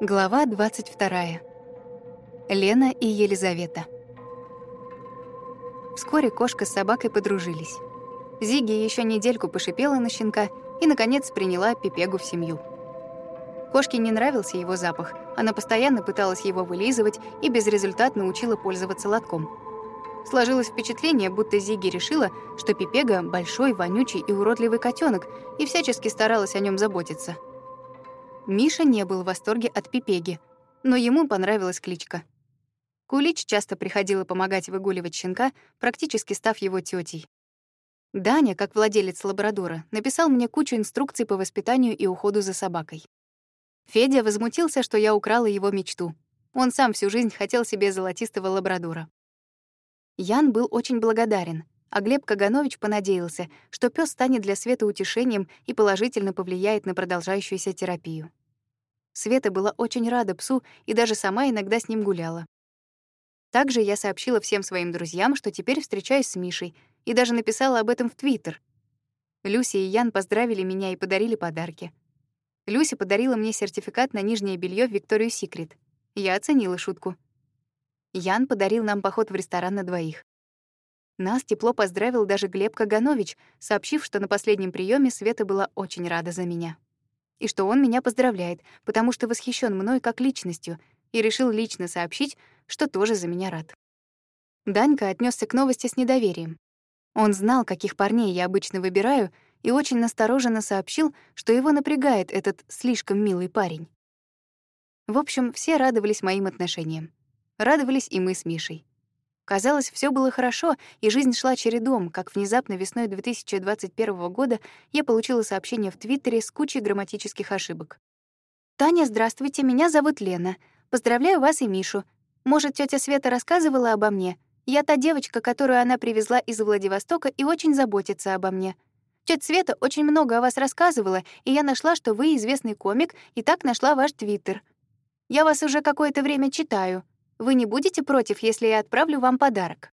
Глава 22. Лена и Елизавета. Вскоре кошка с собакой подружились. Зиги еще недельку пошипела на щенка и, наконец, приняла Пипегу в семью. Кошке не нравился его запах. Она постоянно пыталась его вылизывать и безрезультатно учила пользоваться лотком. Сложилось впечатление, будто Зиги решила, что Пипега — большой, вонючий и уродливый котенок, и всячески старалась о нем заботиться — Миша не был в восторге от Пипеги, но ему понравилась кличка. Кулич часто приходила помогать выгуливать щенка, практически став его тетей. Даня, как владелец лабрадора, написал мне кучу инструкций по воспитанию и уходу за собакой. Федя возмутился, что я украла его мечту. Он сам всю жизнь хотел себе золотистого лабрадора. Ян был очень благодарен, а Глеб Каганович понадеялся, что пес станет для Светы утешением и положительно повлияет на продолжающуюся терапию. Света была очень рада псу и даже сама иногда с ним гуляла. Также я сообщила всем своим друзьям, что теперь встречаюсь с Мишей, и даже написала об этом в Твиттер. Люся и Ян поздравили меня и подарили подарки. Люся подарила мне сертификат на нижнее белье в Викторию Секрет. Я оценила шутку. Ян подарил нам поход в ресторан на двоих. Нас тепло поздравил даже Глеб Каганович, сообщив, что на последнем приеме Света была очень рада за меня. И что он меня поздравляет, потому что восхищен мной как личностью, и решил лично сообщить, что тоже за меня рад. Данька отнесся к новости с недоверием. Он знал, каких парней я обычно выбираю, и очень настороженно сообщил, что его напрягает этот слишком милый парень. В общем, все радовались моим отношениям. Радовались и мы с Мишей. Казалось, все было хорошо, и жизнь шла чередом, как внезапно весной 2021 года я получила сообщение в Твиттере с кучей грамматических ошибок. «Таня, здравствуйте, меня зовут Лена. Поздравляю вас и Мишу. Может, тетя Света рассказывала обо мне? Я та девочка, которую она привезла из Владивостока и очень заботится обо мне. Тетя Света очень много о вас рассказывала, и я нашла, что вы известный комик, и так нашла ваш Твиттер. Я вас уже какое-то время читаю. Вы не будете против, если я отправлю вам подарок?»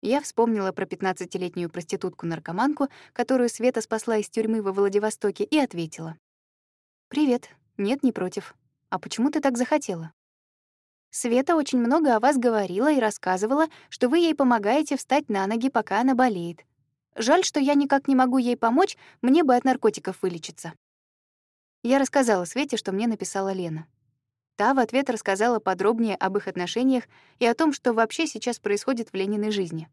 Я вспомнила про 15-летнюю проститутку-наркоманку, которую Света спасла из тюрьмы во Владивостоке, и ответила. «Привет. Нет, не против. А почему ты так захотела?» Света очень много о вас говорила и рассказывала, что вы ей помогаете встать на ноги, пока она болеет. Жаль, что я никак не могу ей помочь, мне бы от наркотиков вылечиться. Я рассказала Свете, что мне написала Лена. Та в ответ рассказала подробнее об их отношениях и о том, что вообще сейчас происходит в Лениной жизни.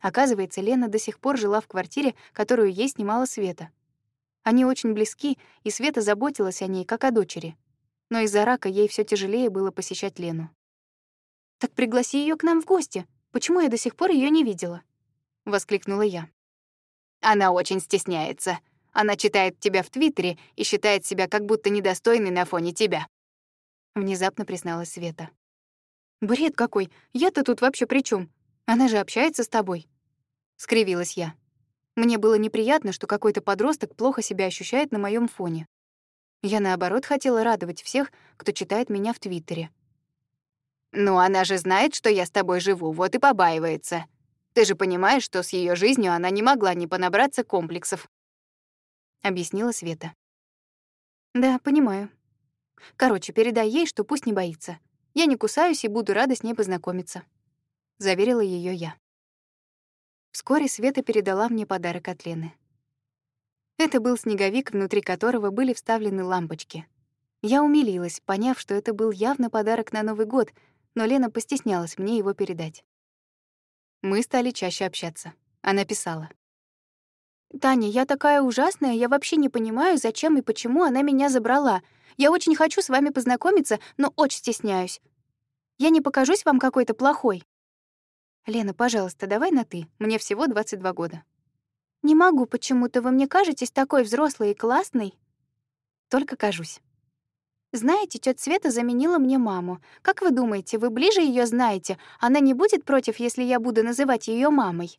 Оказывается, Лена до сих пор жила в квартире, которую ей снимала Света. Они очень близки, и Света заботилась о ней, как о дочери. Но из-за рака ей все тяжелее было посещать Лену. «Так пригласи ее к нам в гости. Почему я до сих пор ее не видела?» — воскликнула я. «Она очень стесняется. Она читает тебя в Твиттере и считает себя как будто недостойной на фоне тебя», Внезапно призналась Света. «Бред какой! Я-то тут вообще при чем? Она же общается с тобой!» Скривилась я. Мне было неприятно, что какой-то подросток плохо себя ощущает на моем фоне. Я, наоборот, хотела радовать всех, кто читает меня в Твиттере. «Ну, она же знает, что я с тобой живу, вот и побаивается. Ты же понимаешь, что с ее жизнью она не могла не понабраться комплексов», — объяснила Света. «Да, понимаю. Короче, передай ей, что пусть не боится. Я не кусаюсь и буду рада с ней познакомиться», — заверила ее я. Вскоре Света передала мне подарок от Лены. Это был снеговик, внутри которого были вставлены лампочки. Я умилилась, поняв, что это был явно подарок на Новый год, но Лена постеснялась мне его передать. Мы стали чаще общаться. Она писала. «Таня, я такая ужасная, я вообще не понимаю, зачем и почему она меня забрала. Я очень хочу с вами познакомиться, но очень стесняюсь. Я не покажусь вам какой-то плохой. Лена, пожалуйста, давай на «ты». Мне всего 22 года. Не могу почему-то, вы мне кажетесь такой взрослой и классной. Только кажусь. Знаете, тётя Света заменила мне маму. Как вы думаете, вы ближе ее знаете? Она не будет против, если я буду называть ее мамой?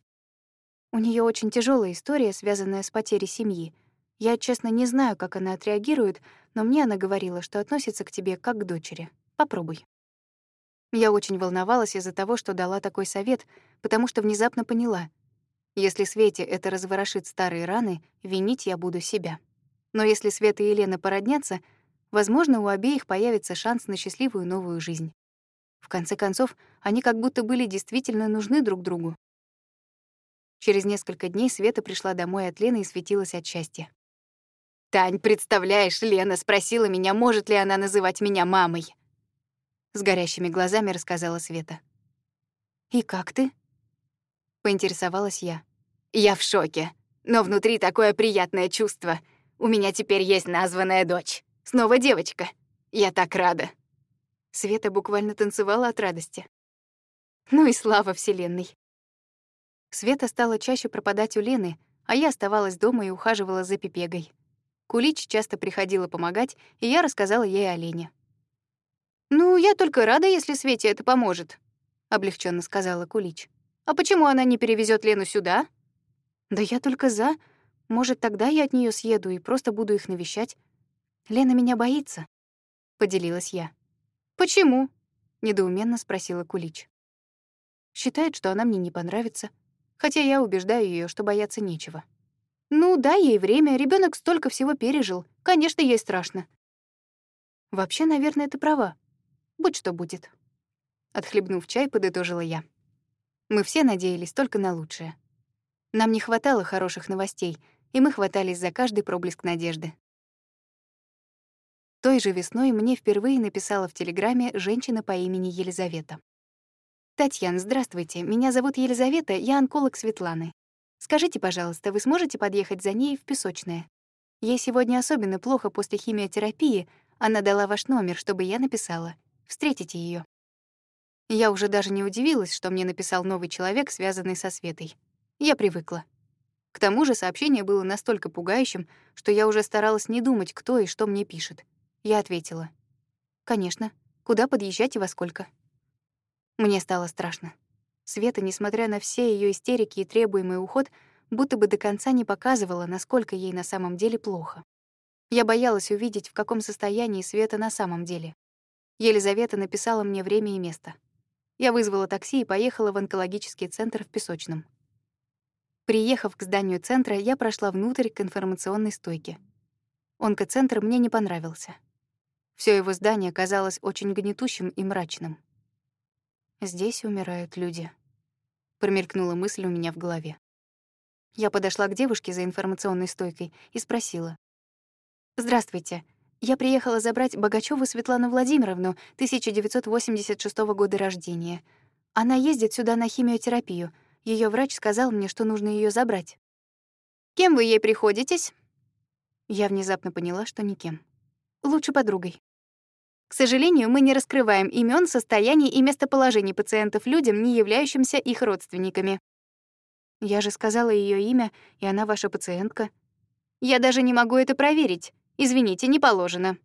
У нее очень тяжелая история, связанная с потерей семьи. Я, честно, не знаю, как она отреагирует, но мне она говорила, что относится к тебе как к дочери. Попробуй. Я очень волновалась из-за того, что дала такой совет, потому что внезапно поняла. Если Свете это разворошит старые раны, винить я буду себя. Но если Света и Елена породнятся, Возможно, у обеих появится шанс на счастливую новую жизнь. В конце концов, они как будто были действительно нужны друг другу. Через несколько дней Света пришла домой от Лены и светилась от счастья. «Тань, представляешь, Лена спросила меня, может ли она называть меня мамой». С горящими глазами рассказала Света. «И как ты?» — поинтересовалась я. «Я в шоке, но внутри такое приятное чувство. У меня теперь есть названная дочь. Снова девочка. Я так рада». Света буквально танцевала от радости. Ну и слава Вселенной. Света стала чаще пропадать у Лены, а я оставалась дома и ухаживала за Пипегой. Кулич часто приходила помогать, и я рассказала ей о Лене. «Ну, я только рада, если Свете это поможет», — облегченно сказала Кулич. «А почему она не перевезет Лену сюда?» «Да я только за. Может, тогда я от нее съеду и просто буду их навещать. Лена меня боится», — поделилась я. «Почему?» — недоуменно спросила Кулич. Считает, что она мне не понравится, хотя я убеждаю ее, что бояться нечего. Ну, дай ей время, ребенок столько всего пережил. Конечно, ей страшно. Вообще, наверное, ты права. Будь что будет. Отхлебнув чай, подытожила я. Мы все надеялись только на лучшее. Нам не хватало хороших новостей, и мы хватались за каждый проблеск надежды. Той же весной мне впервые написала в Телеграме женщина по имени Елизавета. «Татьяна, здравствуйте. Меня зовут Елизавета, я онколог Светланы. Скажите, пожалуйста, вы сможете подъехать за ней в Песочное? Ей сегодня особенно плохо после химиотерапии. Она дала ваш номер, чтобы я написала. Встретите ее. Я уже даже не удивилась, что мне написал новый человек, связанный со Светой. Я привыкла. К тому же сообщение было настолько пугающим, что я уже старалась не думать, кто и что мне пишет. Я ответила. «Конечно. Куда подъезжать и во сколько?» Мне стало страшно. Света, несмотря на все ее истерики и требуемый уход, будто бы до конца не показывала, насколько ей на самом деле плохо. Я боялась увидеть, в каком состоянии Света на самом деле. Елизавета написала мне время и место. Я вызвала такси и поехала в онкологический центр в Песочном. Приехав к зданию центра, я прошла внутрь к информационной стойке. Онкоцентр мне не понравился. Все его здание казалось очень гнетущим и мрачным. «Здесь умирают люди», — промелькнула мысль у меня в голове. Я подошла к девушке за информационной стойкой и спросила. «Здравствуйте. Я приехала забрать Богачёву Светлану Владимировну, 1986 года рождения. Она ездит сюда на химиотерапию. Ее врач сказал мне, что нужно ее забрать». «Кем вы ей приходитесь?» Я внезапно поняла, что никем. Лучше подругой. К сожалению, мы не раскрываем имен, состояний и местоположений пациентов людям, не являющимся их родственниками. Я же сказала ее имя, и она ваша пациентка. Я даже не могу это проверить. Извините, не положено,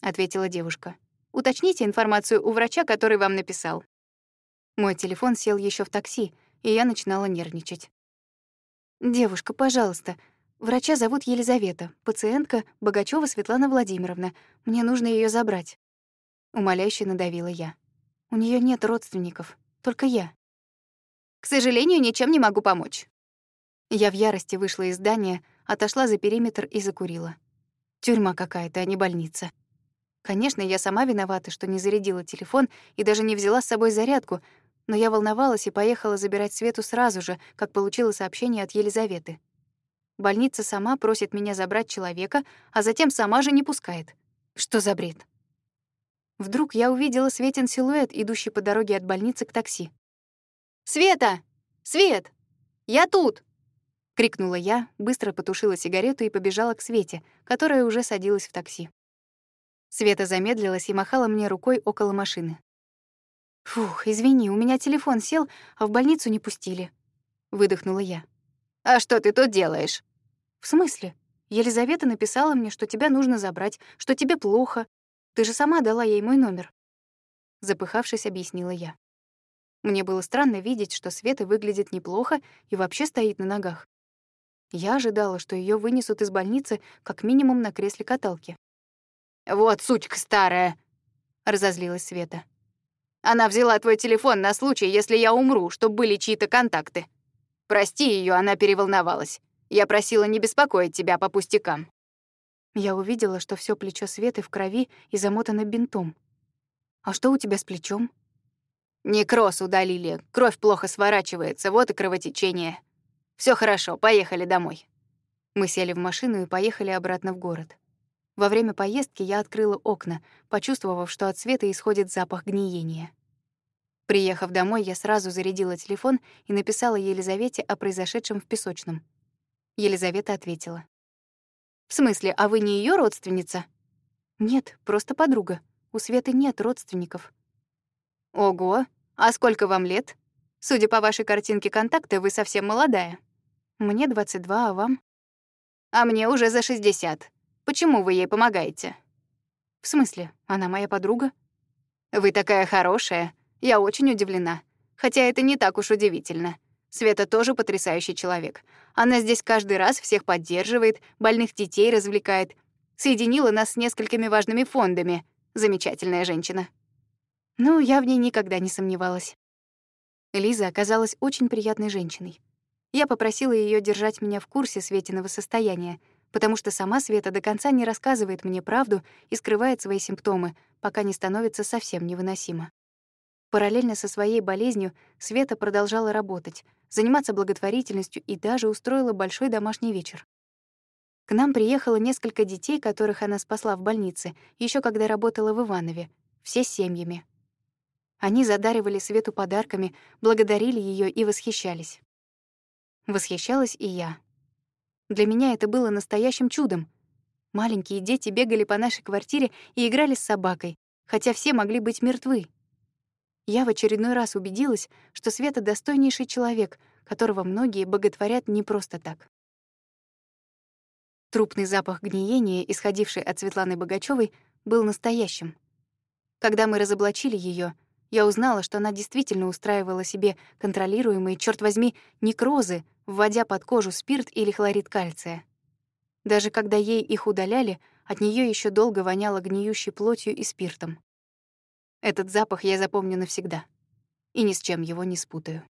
ответила девушка. Уточните информацию у врача, который вам написал. Мой телефон сел еще в такси, и я начинала нервничать. Девушка, пожалуйста, врача зовут Елизавета, пациентка Богачева Светлана Владимировна. Мне нужно ее забрать. Умоляюще надавила я. У нее нет родственников, только я. К сожалению, ничем не могу помочь. Я в ярости вышла из здания, отошла за периметр и закурила. Тюрьма какая-то, а не больница. Конечно, я сама виновата, что не зарядила телефон и даже не взяла с собой зарядку, но я волновалась и поехала забирать Свету сразу же, как получила сообщение от Елизаветы. Больница сама просит меня забрать человека, а затем сама же не пускает. Что за бред? Вдруг я увидела Светин силуэт, идущий по дороге от больницы к такси. «Света! Свет! Я тут!» — крикнула я, быстро потушила сигарету и побежала к Свете, которая уже садилась в такси. Света замедлилась и махала мне рукой около машины. «Фух, извини, у меня телефон сел, а в больницу не пустили», — выдохнула я. «А что ты тут делаешь?» «В смысле? Елизавета написала мне, что тебя нужно забрать, что тебе плохо, ты же сама дала ей мой номер. Запыхавшись, объяснила я. Мне было странно видеть, что Света выглядит неплохо и вообще стоит на ногах. Я ожидала, что ее вынесут из больницы как минимум на кресле каталки. «Вот сучка старая!» — разозлилась Света. «Она взяла твой телефон на случай, если я умру, чтобы были чьи-то контакты. Прости ее, она переволновалась. Я просила не беспокоить тебя по пустякам». Я увидела, что все плечо Светы в крови и замотано бинтом. «А что у тебя с плечом?» «Некроз удалили, кровь плохо сворачивается, вот и кровотечение. Все хорошо, поехали домой». Мы сели в машину и поехали обратно в город. Во время поездки я открыла окна, почувствовав, что от света исходит запах гниения. Приехав домой, я сразу зарядила телефон и написала Елизавете о произошедшем в песочном. Елизавета ответила. «В смысле, а вы не ее родственница?» «Нет, просто подруга. У Светы нет родственников». «Ого! А сколько вам лет? Судя по вашей картинке контакта, вы совсем молодая». «Мне 22, а вам?» «А мне уже за 60. Почему вы ей помогаете?» «В смысле? Она моя подруга?» «Вы такая хорошая. Я очень удивлена. Хотя это не так уж удивительно. Света тоже потрясающий человек. Она здесь каждый раз всех поддерживает, больных детей развлекает. Соединила нас с несколькими важными фондами. Замечательная женщина. Ну, я в ней никогда не сомневалась. Лиза оказалась очень приятной женщиной. Я попросила ее держать меня в курсе Светиного состояния, потому что сама Света до конца не рассказывает мне правду и скрывает свои симптомы, пока не становится совсем невыносимо. Параллельно со своей болезнью Света продолжала работать, заниматься благотворительностью и даже устроила большой домашний вечер. К нам приехало несколько детей, которых она спасла в больнице, еще когда работала в Иванове, все семьями. Они задаривали Свету подарками, благодарили ее и восхищались. Восхищалась и я. Для меня это было настоящим чудом. Маленькие дети бегали по нашей квартире и играли с собакой, хотя все могли быть мертвы. Я в очередной раз убедилась, что Света — достойнейший человек, которого многие боготворят не просто так. Трупный запах гниения, исходивший от Светланы Богачевой, был настоящим. Когда мы разоблачили ее, я узнала, что она действительно устраивала себе контролируемые, черт возьми, некрозы, вводя под кожу спирт или хлорид кальция. Даже когда ей их удаляли, от нее еще долго воняло гниющей плотью и спиртом. Этот запах я запомню навсегда и ни с чем его не спутаю.